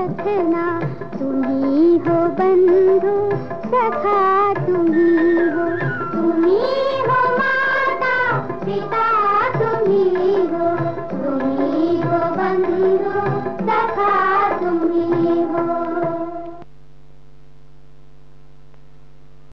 रखना तुम्ही हो बंधु सखा तुम्ही